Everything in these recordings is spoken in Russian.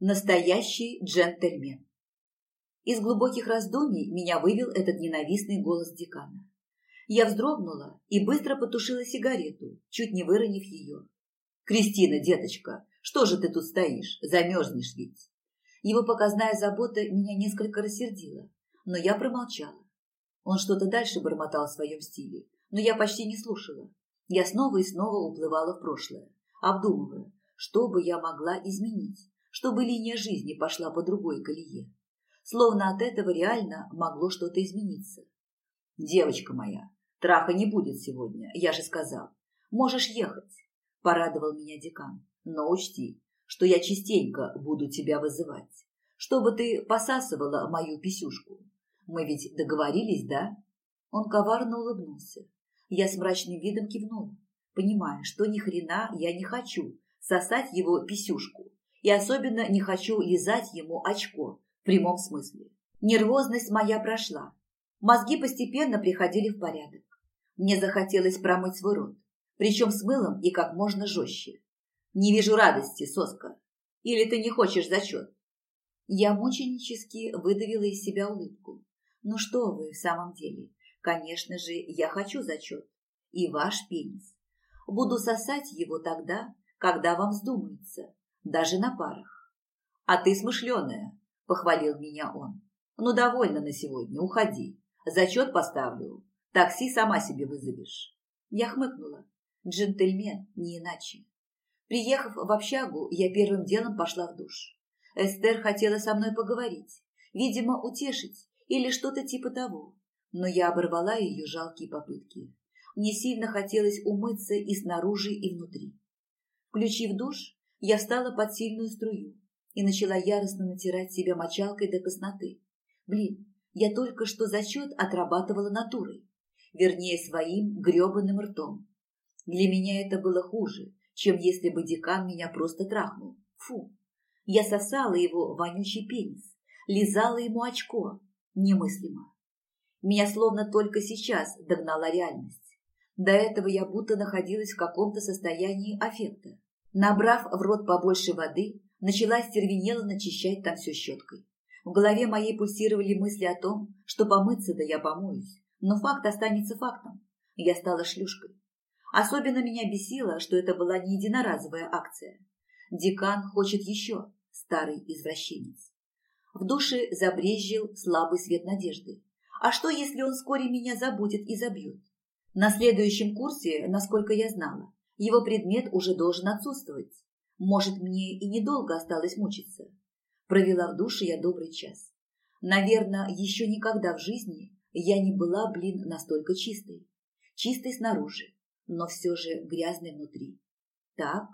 Настоящий джентльмен. Из глубоких раздумий меня вывел этот ненавистный голос декана. Я вздрогнула и быстро потушила сигарету, чуть не выронив ее. «Кристина, деточка, что же ты тут стоишь? Замерзнешь ведь!» Его показная забота меня несколько рассердила, но я промолчала. Он что-то дальше бормотал в своем стиле, но я почти не слушала. Я снова и снова уплывала в прошлое, обдумывая, что бы я могла изменить чтобы линия жизни пошла по другой колее. Словно от этого реально могло что-то измениться. «Девочка моя, траха не будет сегодня, я же сказал. Можешь ехать», – порадовал меня декан. «Но учти, что я частенько буду тебя вызывать, чтобы ты посасывала мою писюшку. Мы ведь договорились, да?» Он коварно улыбнулся. Я с мрачным видом кивнула, понимая, что ни хрена я не хочу сосать его писюшку и особенно не хочу лизать ему очко в прямом смысле. Нервозность моя прошла. Мозги постепенно приходили в порядок. Мне захотелось промыть свой рот, причем с мылом и как можно жестче. Не вижу радости, соска. Или ты не хочешь зачет? Я мученически выдавила из себя улыбку. Ну что вы, в самом деле, конечно же, я хочу зачет. И ваш пенис. Буду сосать его тогда, когда вам вздумается, даже на парах. «А ты смышленая», – похвалил меня он. «Ну, довольно на сегодня, уходи. Зачет поставлю. Такси сама себе вызовешь». Я хмыкнула. Джентльмен, не иначе. Приехав в общагу, я первым делом пошла в душ. Эстер хотела со мной поговорить, видимо, утешить или что-то типа того. Но я оборвала ее жалкие попытки. Мне сильно хотелось умыться и снаружи, и внутри. Включив душ, я встала под сильную струю и начала яростно натирать себя мочалкой до косноты. Блин, я только что зачет отрабатывала натурой, вернее, своим гребаным ртом. Для меня это было хуже, чем если бы декан меня просто трахнул. Фу! Я сосала его вонючий пенис, лизала ему очко. Немыслимо. Меня словно только сейчас догнала реальность. До этого я будто находилась в каком-то состоянии аффекта. Набрав в рот побольше воды, начала стервенело начищать там все щеткой. В голове моей пульсировали мысли о том, что помыться-то я помоюсь, но факт останется фактом. Я стала шлюшкой. Особенно меня бесило, что это была не единоразовая акция. Декан хочет еще, старый извращенец. В душе забрезжил слабый свет надежды. А что, если он вскоре меня забудет и забьет? На следующем курсе, насколько я знала, его предмет уже должен отсутствовать. Может, мне и недолго осталось мучиться. Провела в душе я добрый час. Наверное, еще никогда в жизни я не была, блин, настолько чистой. Чистой снаружи, но все же грязной внутри. Так,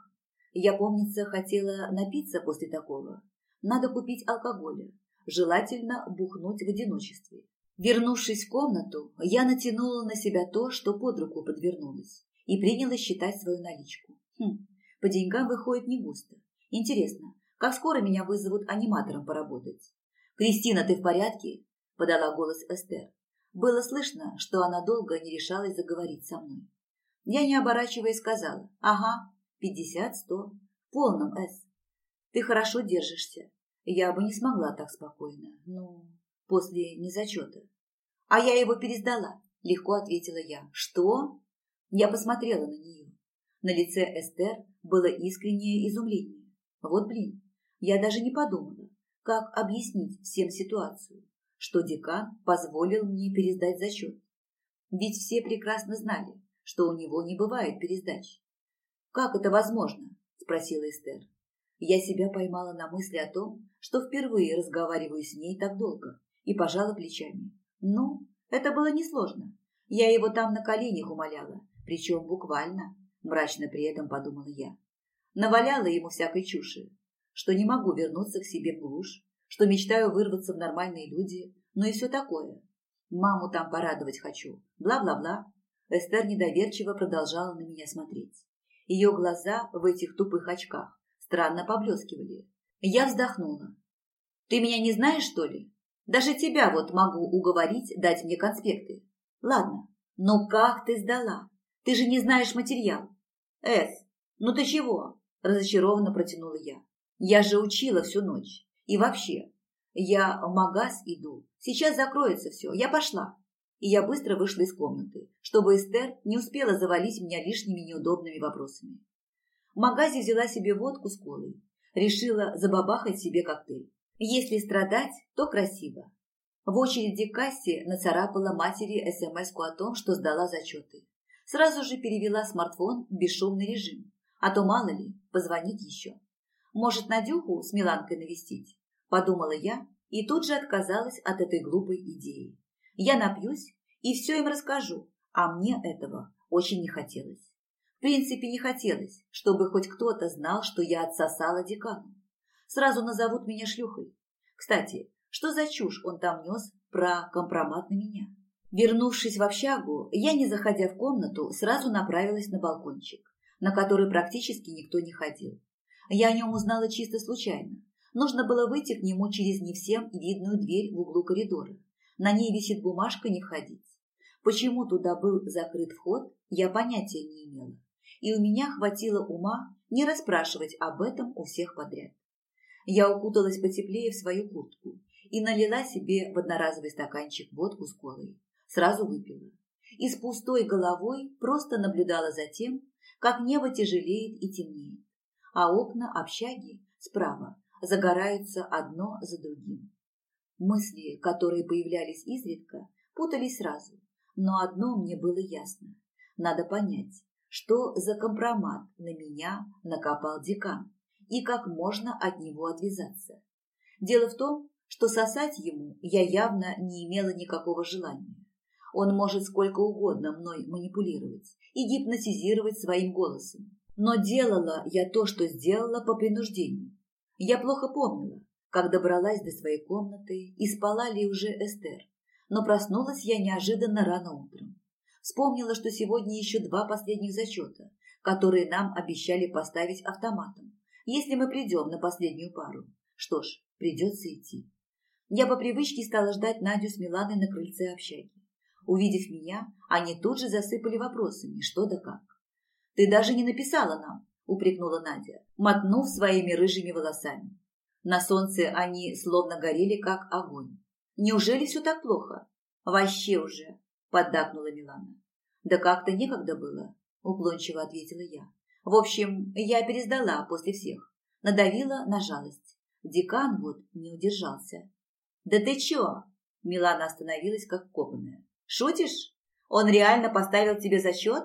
я, помнится, хотела напиться после такого. Надо купить алкоголя, желательно бухнуть в одиночестве. Вернувшись в комнату, я натянула на себя то, что под руку подвернулось и принялась считать свою наличку. Хм, по деньгам выходит не густо. Интересно, как скоро меня вызовут аниматором поработать? «Кристина, ты в порядке?» – подала голос Эстер. Было слышно, что она долго не решалась заговорить со мной. Я, не оборачиваясь, сказала, «Ага, пятьдесят, сто, в полном, Эс. Ты хорошо держишься. Я бы не смогла так спокойно, ну, после незачета». «А я его пересдала», – легко ответила я. «Что?» Я посмотрела на нее. На лице Эстер было искреннее изумление. Вот блин, я даже не подумала, как объяснить всем ситуацию, что декан позволил мне пересдать зачет. Ведь все прекрасно знали, что у него не бывает пересдач. «Как это возможно?» – спросила Эстер. Я себя поймала на мысли о том, что впервые разговариваю с ней так долго, и пожала плечами. Ну, это было несложно. Я его там на коленях умоляла, причем буквально, мрачно при этом подумала я. Наваляла ему всякой чуши, что не могу вернуться к себе в глушь, что мечтаю вырваться в нормальные люди, ну и все такое. Маму там порадовать хочу, бла-бла-бла. Эстер недоверчиво продолжала на меня смотреть. Ее глаза в этих тупых очках странно поблескивали. Я вздохнула. «Ты меня не знаешь, что ли? Даже тебя вот могу уговорить дать мне конспекты. Ладно, но как ты сдала? Ты же не знаешь материал. Эс, ну ты чего? Разочарованно протянула я. Я же учила всю ночь. И вообще, я в магаз иду. Сейчас закроется все. Я пошла. И я быстро вышла из комнаты, чтобы Эстер не успела завалить меня лишними неудобными вопросами. В магазе взяла себе водку с колой. Решила забабахать себе коктейль. Если страдать, то красиво. В очереди к кассе нацарапала матери смс о том, что сдала зачеты. Сразу же перевела смартфон в бесшумный режим, а то, мало ли, позвонит еще. Может, Надюху с Миланкой навестить? Подумала я и тут же отказалась от этой глупой идеи. Я напьюсь и все им расскажу, а мне этого очень не хотелось. В принципе, не хотелось, чтобы хоть кто-то знал, что я отсосала декану. Сразу назовут меня шлюхой. Кстати, что за чушь он там нес про компромат на меня? Вернувшись в общагу, я, не заходя в комнату, сразу направилась на балкончик, на который практически никто не ходил. Я о нем узнала чисто случайно. Нужно было выйти к нему через не всем видную дверь в углу коридора. На ней висит бумажка «Не входить». Почему туда был закрыт вход, я понятия не имела. И у меня хватило ума не расспрашивать об этом у всех подряд. Я укуталась потеплее в свою куртку и налила себе в одноразовый стаканчик водку с колой. Сразу выпила. И с пустой головой просто наблюдала за тем, как небо тяжелеет и темнеет, а окна общаги справа загораются одно за другим. Мысли, которые появлялись изредка, путались сразу, но одно мне было ясно. Надо понять, что за компромат на меня накопал декан и как можно от него отвязаться. Дело в том, что сосать ему я явно не имела никакого желания. Он может сколько угодно мной манипулировать и гипнотизировать своим голосом. Но делала я то, что сделала по принуждению. Я плохо помнила, как добралась до своей комнаты и спала ли уже Эстер. Но проснулась я неожиданно рано утром. Вспомнила, что сегодня еще два последних зачета, которые нам обещали поставить автоматом, если мы придем на последнюю пару. Что ж, придется идти. Я по привычке стала ждать Надю с Миланой на крыльце общаги. Увидев меня, они тут же засыпали вопросами, что да как. «Ты даже не написала нам», – упрекнула Надя, мотнув своими рыжими волосами. На солнце они словно горели, как огонь. «Неужели все так плохо?» «Вообще уже», – поддакнула Милана. «Да как-то некогда было», – уклончиво ответила я. «В общем, я пересдала после всех. Надавила на жалость. Декан вот не удержался. «Да ты чё?» Милана остановилась, как копанная. «Шутишь? Он реально поставил тебе зачет?»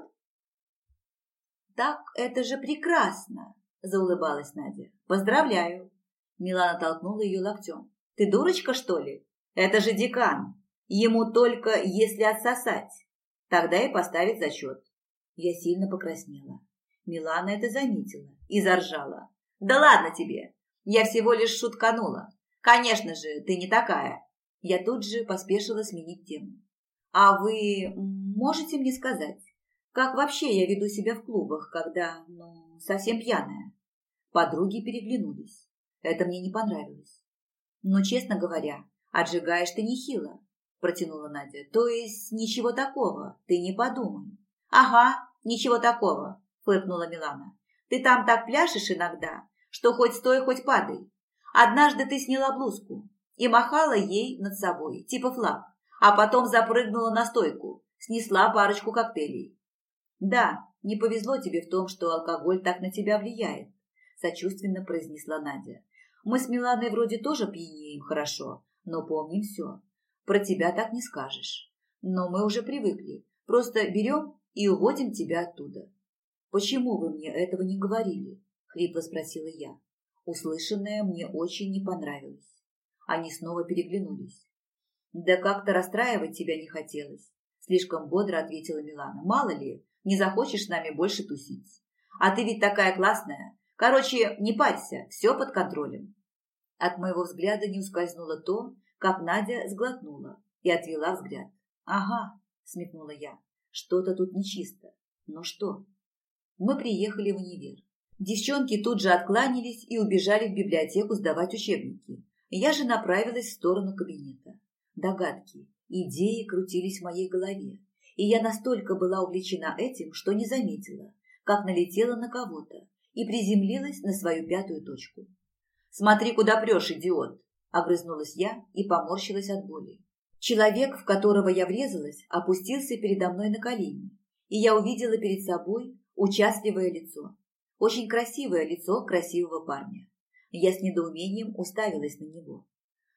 «Так это же прекрасно!» – заулыбалась Надя. «Поздравляю!» Милана толкнула ее локтем. «Ты дурочка, что ли? Это же декан! Ему только если отсосать. Тогда и поставить зачет». Я сильно покраснела. Милана это заметила и заржала. «Да ладно тебе! Я всего лишь шутканула. Конечно же, ты не такая. Я тут же поспешила сменить тему. А вы можете мне сказать, как вообще я веду себя в клубах, когда, ну, совсем пьяная? Подруги переглянулись. Это мне не понравилось. Но, честно говоря, отжигаешь ты нехило, протянула Надя. То есть ничего такого, ты не подумай. Ага, ничего такого, фыркнула Милана. Ты там так пляшешь иногда, что хоть стой, хоть падай. Однажды ты сняла блузку и махала ей над собой, типа флаг, а потом запрыгнула на стойку, снесла парочку коктейлей. Да, не повезло тебе в том, что алкоголь так на тебя влияет, сочувственно произнесла Надя. Мы с Миланой вроде тоже пьянеем хорошо, но помним все. Про тебя так не скажешь. Но мы уже привыкли. Просто берем и уводим тебя оттуда. Почему вы мне этого не говорили? Хрипло спросила я. Услышанное мне очень не понравилось. Они снова переглянулись. «Да как-то расстраивать тебя не хотелось», – слишком бодро ответила Милана. «Мало ли, не захочешь с нами больше тусить. А ты ведь такая классная. Короче, не парься, все под контролем». От моего взгляда не ускользнуло то, как Надя сглотнула и отвела взгляд. «Ага», – смекнула я, – «что-то тут нечисто. Но что?» Мы приехали в универ. Девчонки тут же откланялись и убежали в библиотеку сдавать учебники. Я же направилась в сторону кабинета. Догадки, идеи крутились в моей голове, и я настолько была увлечена этим, что не заметила, как налетела на кого-то и приземлилась на свою пятую точку. Смотри, куда прешь, идиот!» Огрызнулась я и поморщилась от боли. Человек, в которого я врезалась, опустился передо мной на колени, и я увидела перед собой участливое лицо. Очень красивое лицо красивого парня. Я с недоумением уставилась на него.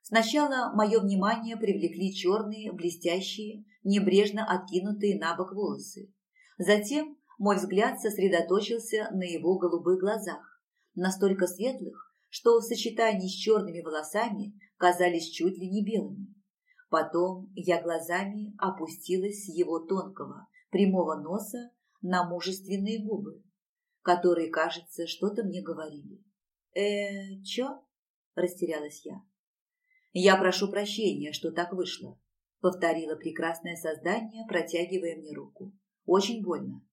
Сначала мое внимание привлекли черные, блестящие, небрежно откинутые на бок волосы. Затем мой взгляд сосредоточился на его голубых глазах, настолько светлых, что в сочетании с черными волосами казались чуть ли не белыми. Потом я глазами опустилась с его тонкого, прямого носа на мужественные губы, которые, кажется, что-то мне говорили. «Э, чё?» – растерялась я. «Я прошу прощения, что так вышло», – повторило прекрасное создание, протягивая мне руку. «Очень больно».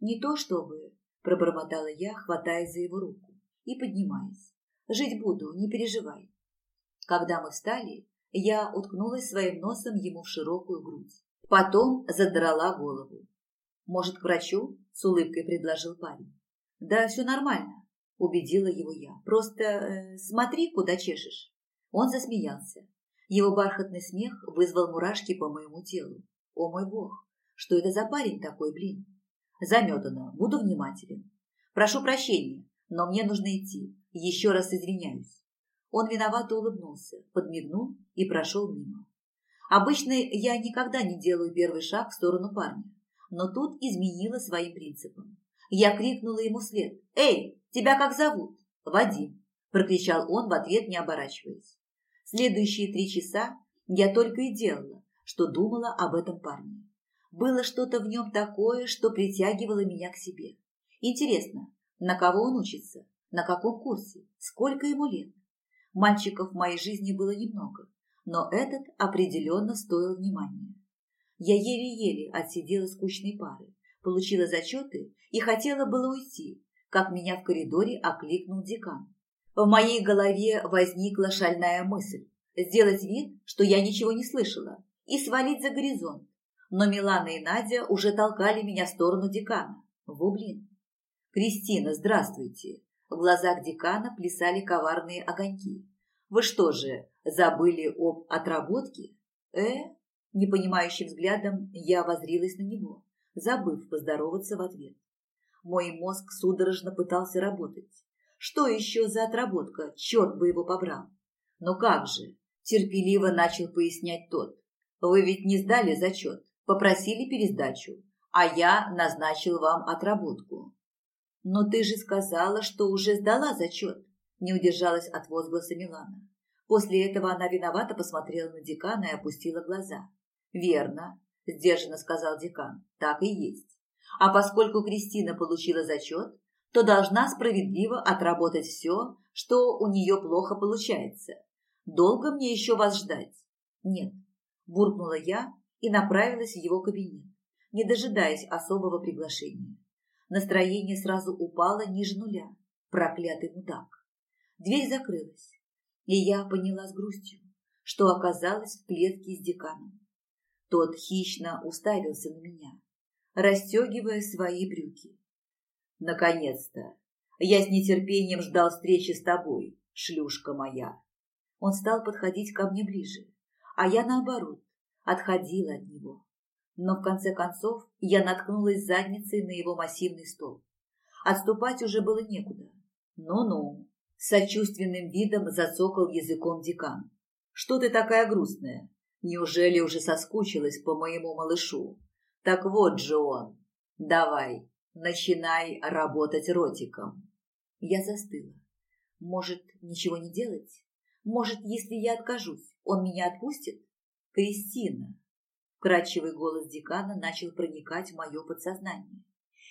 «Не то чтобы», – пробормотала я, хватаясь за его руку и поднимаясь. «Жить буду, не переживай». Когда мы встали, я уткнулась своим носом ему в широкую грудь. Потом задрала голову. «Может, к врачу?» – с улыбкой предложил парень. «Да, все нормально», – убедила его я. «Просто э, смотри, куда чешешь». Он засмеялся. Его бархатный смех вызвал мурашки по моему телу. О мой бог, что это за парень такой, блин? Заметано, буду внимателен. Прошу прощения, но мне нужно идти. Еще раз извиняюсь. Он виновато улыбнулся, подмигнул и прошел мимо. Обычно я никогда не делаю первый шаг в сторону парня, но тут изменила своим принципам. Я крикнула ему вслед. «Эй, тебя как зовут?» «Вадим», – прокричал он в ответ, не оборачиваясь. Следующие три часа я только и делала, что думала об этом парне. Было что-то в нем такое, что притягивало меня к себе. Интересно, на кого он учится, на каком курсе, сколько ему лет? Мальчиков в моей жизни было немного, но этот определенно стоил внимания. Я еле-еле отсидела скучные пары, получила зачеты и хотела было уйти, как меня в коридоре окликнул декан. В моей голове возникла шальная мысль сделать вид, что я ничего не слышала, и свалить за горизонт. Но Милана и Надя уже толкали меня в сторону декана. Во блин. «Кристина, здравствуйте!» В глазах декана плясали коварные огоньки. «Вы что же, забыли об отработке?» «Э?» Непонимающим взглядом я возрилась на него, забыв поздороваться в ответ. Мой мозг судорожно пытался работать. Что еще за отработка? Черт бы его побрал. Но как же? Терпеливо начал пояснять тот. Вы ведь не сдали зачет, попросили пересдачу, а я назначил вам отработку. Но ты же сказала, что уже сдала зачет, не удержалась от возгласа Милана. После этого она виновато посмотрела на декана и опустила глаза. «Верно», – сдержанно сказал декан, – «так и есть. А поскольку Кристина получила зачет, то должна справедливо отработать все, что у нее плохо получается. Долго мне еще вас ждать?» «Нет», – буркнула я и направилась в его кабинет, не дожидаясь особого приглашения. Настроение сразу упало ниже нуля. Проклятый мудак. Дверь закрылась, и я поняла с грустью, что оказалась в клетке с деканом. Тот хищно уставился на меня, расстегивая свои брюки. Наконец-то! Я с нетерпением ждал встречи с тобой, шлюшка моя. Он стал подходить ко мне ближе, а я, наоборот, отходила от него. Но в конце концов я наткнулась задницей на его массивный стол. Отступать уже было некуда. Ну-ну, сочувственным видом зацокал языком декан. Что ты такая грустная? Неужели уже соскучилась по моему малышу? Так вот же он. Давай, начинай работать ротиком. Я застыла. Может, ничего не делать? Может, если я откажусь, он меня отпустит? Кристина. Вкрадчивый голос декана начал проникать в мое подсознание.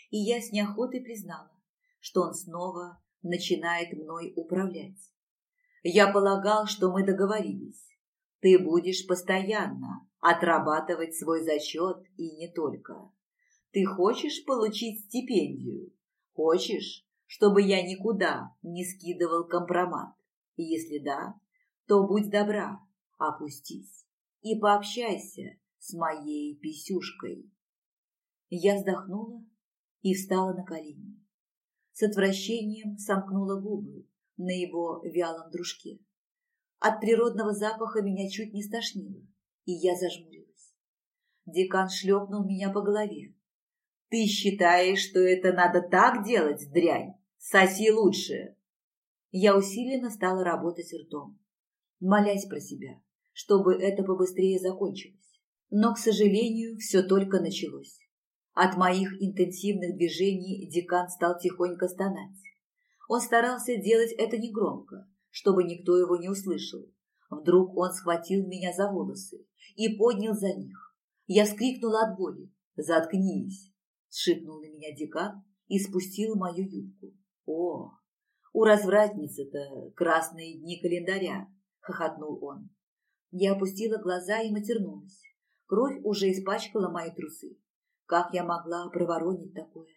И я с неохотой признала, что он снова начинает мной управлять. Я полагал, что мы договорились. Ты будешь постоянно отрабатывать свой зачет и не только. Ты хочешь получить стипендию? Хочешь, чтобы я никуда не скидывал компромат? Если да, то будь добра, опустись и пообщайся с моей писюшкой. Я вздохнула и встала на колени. С отвращением сомкнула губы, на его вялом дружке. От природного запаха меня чуть не стошнило, и я зажмурилась. Декан шлепнул меня по голове. «Ты считаешь, что это надо так делать, дрянь? Соси лучше!» Я усиленно стала работать ртом, молясь про себя, чтобы это побыстрее закончилось. Но, к сожалению, все только началось. От моих интенсивных движений декан стал тихонько стонать. Он старался делать это негромко, чтобы никто его не услышал. Вдруг он схватил меня за волосы и поднял за них. Я вскрикнула от боли. «Заткнись!» – сшипнул на меня декан и спустил мою юбку. «О, у развратницы-то красные дни календаря!» – хохотнул он. Я опустила глаза и матернулась. Кровь уже испачкала мои трусы. Как я могла проворонить такое?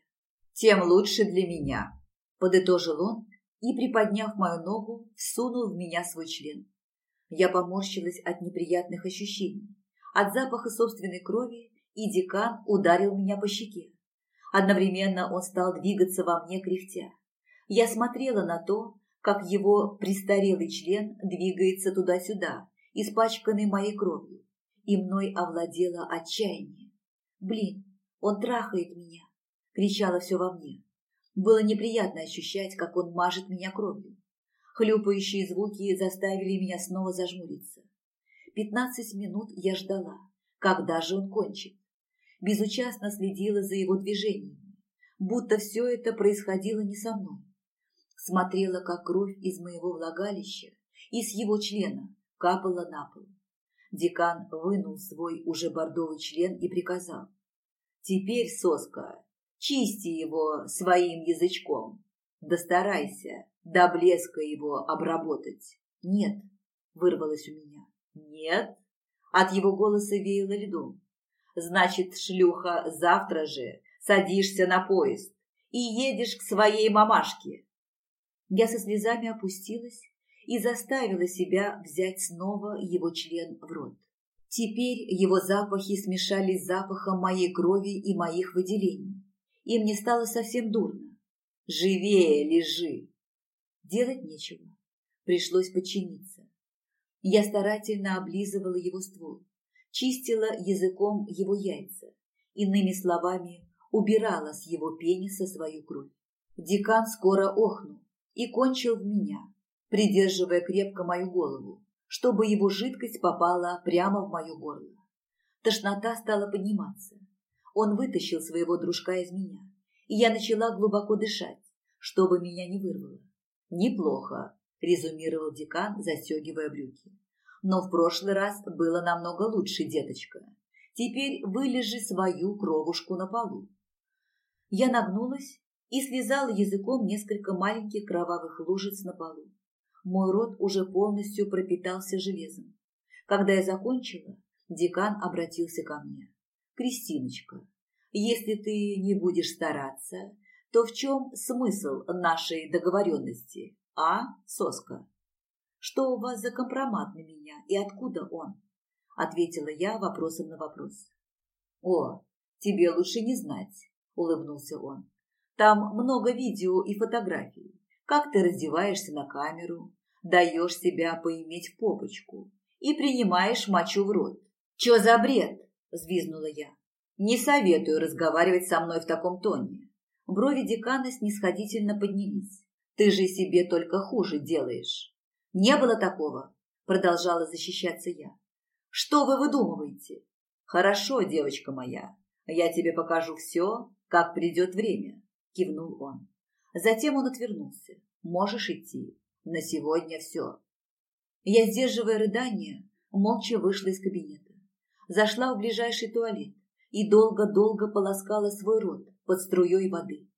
Тем лучше для меня, подытожил он и, приподняв мою ногу, всунул в меня свой член. Я поморщилась от неприятных ощущений, от запаха собственной крови, и декан ударил меня по щеке. Одновременно он стал двигаться во мне кряхтя. Я смотрела на то, как его престарелый член двигается туда-сюда, испачканный моей кровью, и мной овладело отчаяние. Блин, он трахает меня!» – кричало все во мне. Было неприятно ощущать, как он мажет меня кровью. Хлюпающие звуки заставили меня снова зажмуриться. Пятнадцать минут я ждала, когда же он кончит. Безучастно следила за его движениями, будто все это происходило не со мной. Смотрела, как кровь из моего влагалища и с его члена капала на пол. Декан вынул свой уже бордовый член и приказал. Теперь, соска, чисти его своим язычком. Да до блеска его обработать. Нет, вырвалось у меня. Нет? От его голоса веяло льдом. Значит, шлюха, завтра же садишься на поезд и едешь к своей мамашке. Я со слезами опустилась и заставила себя взять снова его член в рот. Теперь его запахи смешались с запахом моей крови и моих выделений, и мне стало совсем дурно. «Живее лежи!» Делать нечего. Пришлось подчиниться. Я старательно облизывала его ствол, чистила языком его яйца, иными словами, убирала с его пениса свою кровь. Декан скоро охнул и кончил в меня, придерживая крепко мою голову, чтобы его жидкость попала прямо в мое горло. Тошнота стала подниматься. Он вытащил своего дружка из меня, и я начала глубоко дышать, чтобы меня не вырвало. «Неплохо», – резюмировал декан, застегивая брюки. «Но в прошлый раз было намного лучше, деточка. Теперь вылежи свою кровушку на полу». Я нагнулась и слезала языком несколько маленьких кровавых лужиц на полу. Мой рот уже полностью пропитался железом. Когда я закончила, декан обратился ко мне. «Кристиночка, если ты не будешь стараться, то в чем смысл нашей договоренности, а, соска?» «Что у вас за компромат на меня и откуда он?» Ответила я вопросом на вопрос. «О, тебе лучше не знать», – улыбнулся он. «Там много видео и фотографий. Как ты раздеваешься на камеру, даешь себя поиметь в попочку и принимаешь мочу в рот. «Чё за бред?» – взвизнула я. «Не советую разговаривать со мной в таком тоне». Брови декана снисходительно поднялись. «Ты же себе только хуже делаешь». «Не было такого», – продолжала защищаться я. «Что вы выдумываете?» «Хорошо, девочка моя, я тебе покажу все, как придет время», – кивнул он. Затем он отвернулся. «Можешь идти. На сегодня все. Я, сдерживая рыдание, молча вышла из кабинета. Зашла в ближайший туалет и долго-долго полоскала свой рот под струей воды.